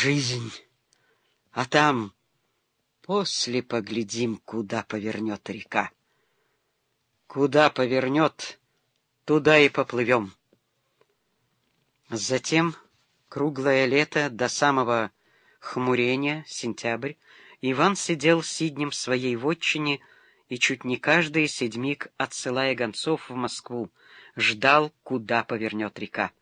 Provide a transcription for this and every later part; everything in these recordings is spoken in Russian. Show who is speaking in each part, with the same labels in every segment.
Speaker 1: жизнь, а там после поглядим, куда повернет река. Куда повернет, туда и поплывем. Затем, круглое лето до самого хмурения, сентябрь, Иван сидел сиднем в своей вотчине и чуть не каждый седьмик, отсылая гонцов в Москву, ждал, куда повернет река.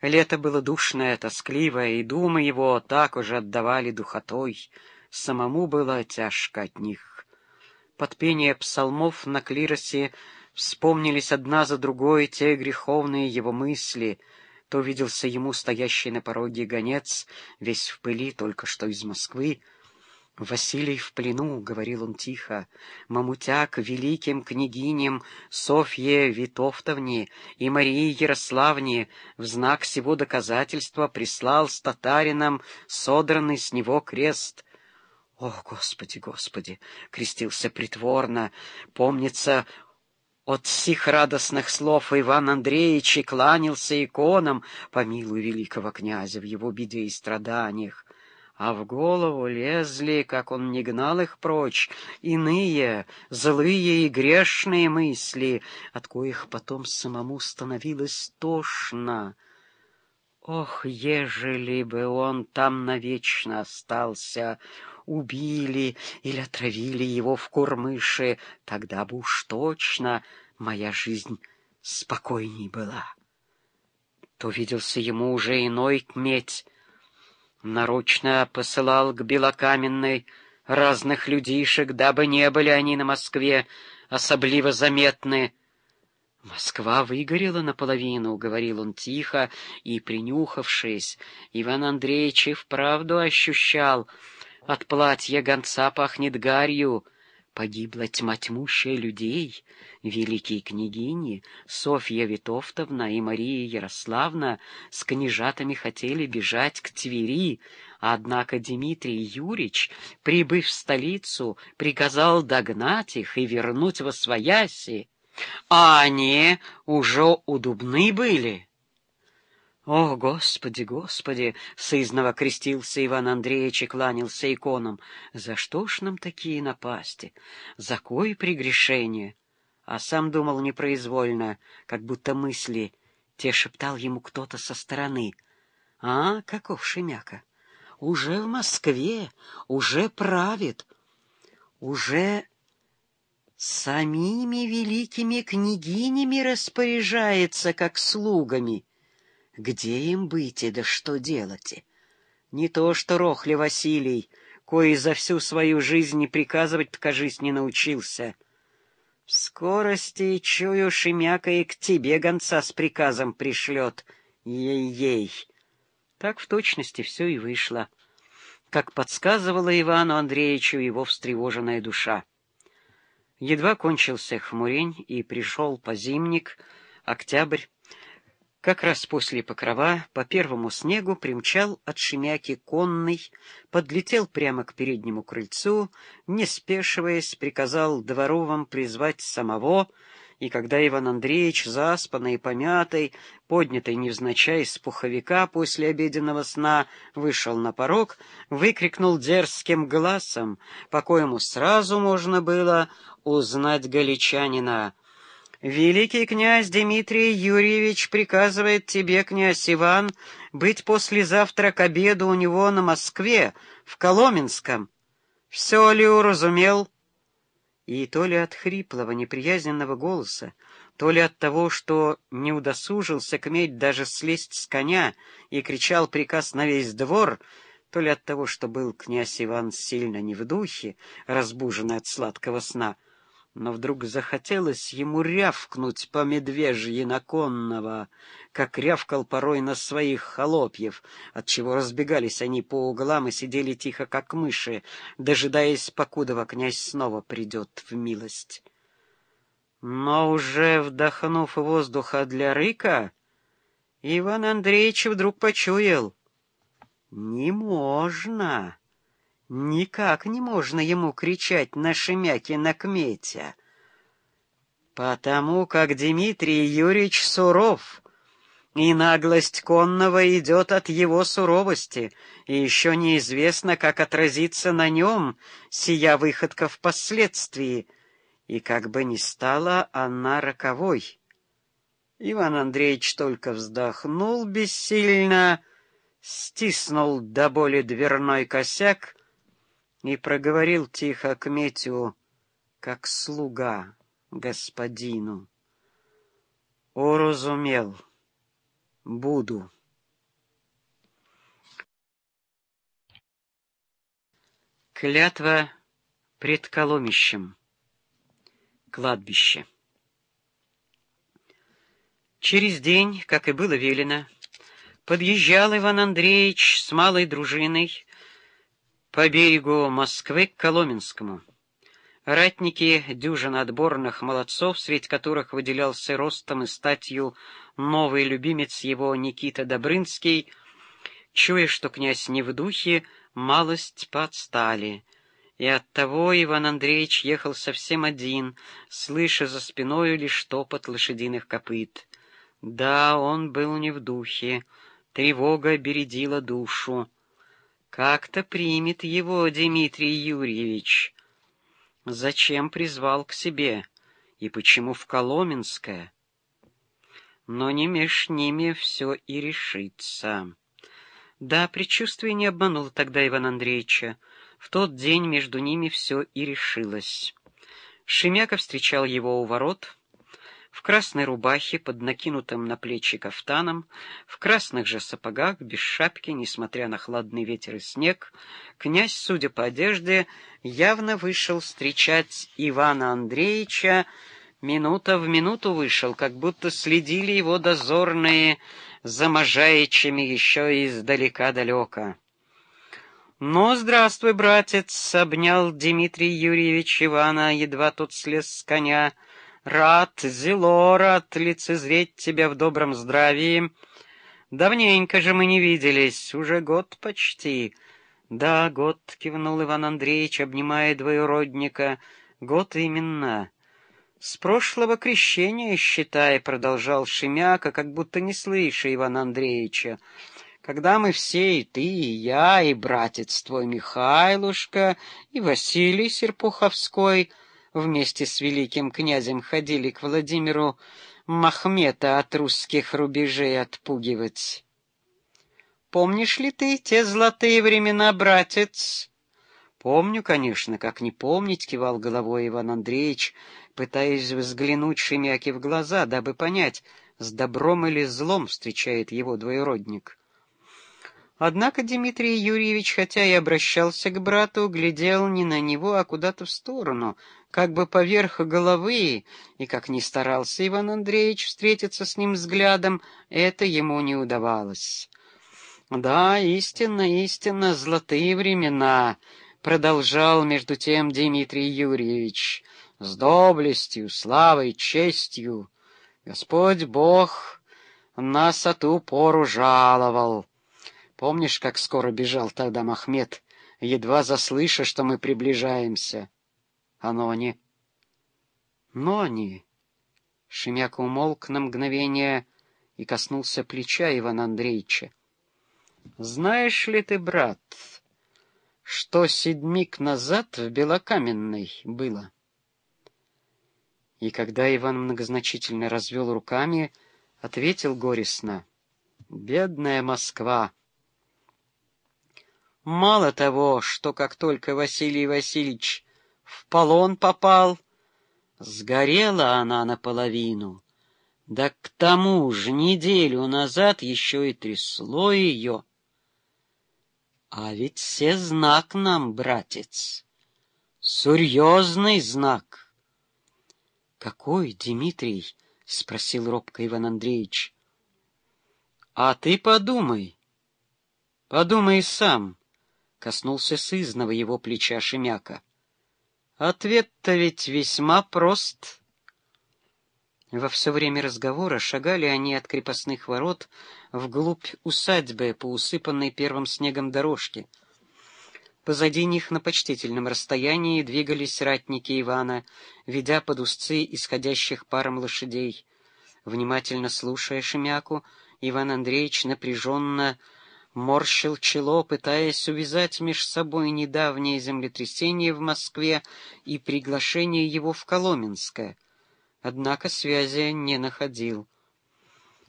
Speaker 1: Лето было душное, тоскливое, и думы его так уже отдавали духотой. Самому было тяжко от них. Под пение псалмов на клиросе вспомнились одна за другой те греховные его мысли. То виделся ему стоящий на пороге гонец, весь в пыли, только что из Москвы, «Василий в плену», — говорил он тихо, — «Мамутяк великим княгиням Софье Витовтовне и Марии Ярославне в знак всего доказательства прислал с татарином содранный с него крест». «О, Господи, Господи!» — крестился притворно. «Помнится, от сих радостных слов Иван Андреевич и кланялся иконам, помилуй великого князя в его беде и страданиях а в голову лезли, как он не гнал их прочь, иные, злые и грешные мысли, от коих потом самому становилось тошно. Ох, ежели бы он там навечно остался, убили или отравили его в кормыше, тогда бы уж точно моя жизнь спокойней была. То виделся ему уже иной кметь, нарочно посылал к Белокаменной разных людишек, дабы не были они на Москве особливо заметны. «Москва выгорела наполовину», — говорил он тихо и, принюхавшись, Иван Андреевич и вправду ощущал, от платья гонца пахнет гарью, Погибла тьма тьмущая людей, великие княгини Софья Витовтовна и Мария Ярославна с княжатами хотели бежать к Твери, однако Дмитрий Юрьевич, прибыв в столицу, приказал догнать их и вернуть во свояси, а они уже у Дубны были. «О, Господи, Господи!» — сызново крестился Иван Андреевич и кланялся иконам. «За что ж нам такие напасти? За кое прегрешение?» А сам думал непроизвольно, как будто мысли. Те шептал ему кто-то со стороны. «А, каков Шемяка! Уже в Москве, уже правит, уже самими великими княгинями распоряжается, как слугами». Где им быть и да что делать? Не то что Рохли Василий, кой за всю свою жизнь не приказывать, кажись, не научился. В скорости, чую, Шемяка и к тебе гонца с приказом пришлет. Ей-ей. Так в точности все и вышло, как подсказывала Ивану Андреевичу его встревоженная душа. Едва кончился хмурень, и пришел позимник, октябрь, как раз после покрова по первому снегу примчал от Шемяки конный, подлетел прямо к переднему крыльцу, не спешиваясь, приказал дворовым призвать самого, и когда Иван Андреевич, заспанный и помятый, поднятый невзначай с пуховика после обеденного сна, вышел на порог, выкрикнул дерзким глазом, по коему сразу можно было узнать галичанина — Великий князь Дмитрий Юрьевич приказывает тебе, князь Иван, быть послезавтра к обеду у него на Москве, в Коломенском. Все ли уразумел?» И то ли от хриплого, неприязненного голоса, то ли от того, что не удосужился кметь даже слезть с коня и кричал приказ на весь двор, то ли от того, что был князь Иван сильно не в духе, разбуженный от сладкого сна — но вдруг захотелось ему рявкнуть по медвежьи на конного, как рявкал порой на своих холопьев, отчего разбегались они по углам и сидели тихо, как мыши, дожидаясь, покудова князь снова придет в милость. Но уже вдохнув воздуха для рыка, Иван Андреевич вдруг почуял — не можно. Никак не можно ему кричать на Шемяке на Кметя, потому как Дмитрий Юрьевич суров, и наглость конного идет от его суровости, и еще неизвестно, как отразится на нем сия выходка впоследствии, и как бы ни стала она роковой. Иван Андреевич только вздохнул бессильно, стиснул до боли дверной косяк и проговорил тихо к Метю, как слуга господину. Уразумел буду. Клятва пред Коломищем. Кладбище. Через день, как и было велено, подъезжал Иван Андреевич с малой дружиной по берегу Москвы к Коломенскому. Ратники дюжин отборных молодцов, среди которых выделялся ростом и статью новый любимец его Никита Добрынский, чуя, что князь не в духе, малость подстали. И оттого Иван Андреевич ехал совсем один, слыша за спиною лишь топот лошадиных копыт. Да, он был не в духе, тревога бередила душу. Как-то примет его Дмитрий Юрьевич. Зачем призвал к себе? И почему в Коломенское? Но не меж ними все и решится. Да, предчувствие не обмануло тогда Ивана Андреевича. В тот день между ними все и решилось. Шемяка встречал его у ворот — в красной рубахе под накинутым на плечи кафтаном, в красных же сапогах, без шапки, несмотря на хладный ветер и снег, князь, судя по одежде, явно вышел встречать Ивана Андреевича, минута в минуту вышел, как будто следили его дозорные за Можаичами еще издалека-далека. «Ну, здравствуй, братец!» — обнял Дмитрий Юрьевич Ивана, едва тот слез с коня — Рад, зело рад лицезреть тебя в добром здравии. Давненько же мы не виделись, уже год почти. Да, год, — кивнул Иван Андреевич, обнимая двоюродника, — год именно. С прошлого крещения, считай, — продолжал Шемяка, как будто не слыша Ивана Андреевича, — когда мы все, и ты, и я, и братец твой Михайлушка, и Василий Серпуховской — вместе с великим князем ходили к Владимиру Махмета от русских рубежей отпугивать. Помнишь ли ты те золотые времена, братец? Помню, конечно, как не помнить, кивал головой Иван Андреевич, пытаясь взглянуть Шемяке в глаза, дабы понять, с добром или злом встречает его двоюродник. Однако Дмитрий Юрьевич, хотя и обращался к брату, глядел не на него, а куда-то в сторону, как бы поверх головы, и как ни старался Иван Андреевич встретиться с ним взглядом, это ему не удавалось. «Да, истинно, истинно, золотые времена», — продолжал между тем Дмитрий Юрьевич, — «с доблестью, славой, честью. Господь Бог нас о ту пору жаловал». Помнишь, как скоро бежал тогда Махмед, едва заслыша, что мы приближаемся? А Нони? Нони! Шемяка умолк на мгновение и коснулся плеча Ивана Андреевича. Знаешь ли ты, брат, что седмик назад в Белокаменной было? И когда Иван многозначительно развел руками, ответил горестно. «Бедная Москва!» Мало того, что как только Василий Васильевич в полон попал, сгорела она наполовину, да к тому же неделю назад еще и трясло ее. А ведь все знак нам, братец, серьезный знак. — Какой, Дмитрий? — спросил робко Иван Андреевич. — А ты подумай, подумай сам. — Коснулся сызного его плеча Шемяка. Ответ-то ведь весьма прост. Во все время разговора шагали они от крепостных ворот вглубь усадьбы по усыпанной первым снегом дорожке. Позади них на почтительном расстоянии двигались ратники Ивана, ведя под узцы исходящих паром лошадей. Внимательно слушая Шемяку, Иван Андреевич напряженно морщил чело, пытаясь увязать меж собой недавнее землетрясение в Москве и приглашение его в Коломенское. Однако связи не находил.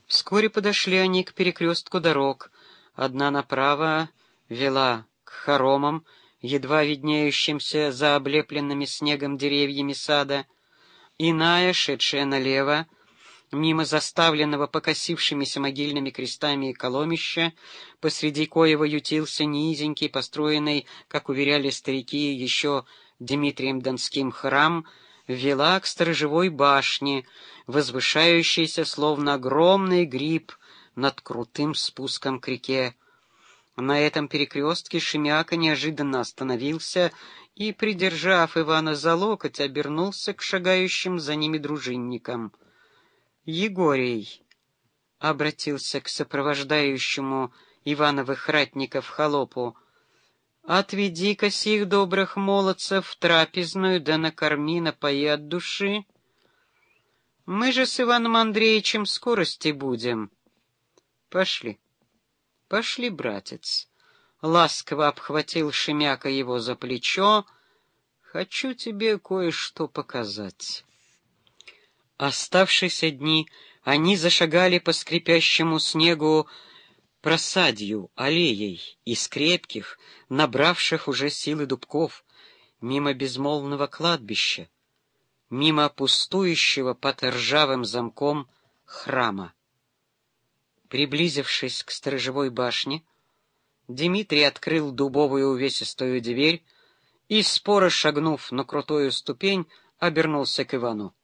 Speaker 1: Вскоре подошли они к перекрестку дорог. Одна направо вела к хоромам, едва виднеющимся за облепленными снегом деревьями сада, иная, шедшая налево, мимо заставленного покосившимися могильными крестами коломища, посреди коего ютился низенький, построенный, как уверяли старики, еще Дмитрием Донским храм, вела к сторожевой башне, возвышающейся словно огромный гриб над крутым спуском к реке. На этом перекрестке Шемяка неожиданно остановился и, придержав Ивана за локоть, обернулся к шагающим за ними дружинникам. «Егорий!» — обратился к сопровождающему Ивановых ратников холопу. «Отведи-ка сих добрых молодцев в трапезную, да накорми, напои от души. Мы же с Иваном Андреевичем скорости будем. Пошли, пошли, братец». Ласково обхватил Шемяка его за плечо. «Хочу тебе кое-что показать». Оставшиеся дни они зашагали по скрипящему снегу просадью, аллеей из крепких, набравших уже силы дубков, мимо безмолвного кладбища, мимо пустующего под ржавым замком храма. Приблизившись к сторожевой башне, Дмитрий открыл дубовую увесистую дверь и, споро шагнув на крутую ступень, обернулся к Ивану.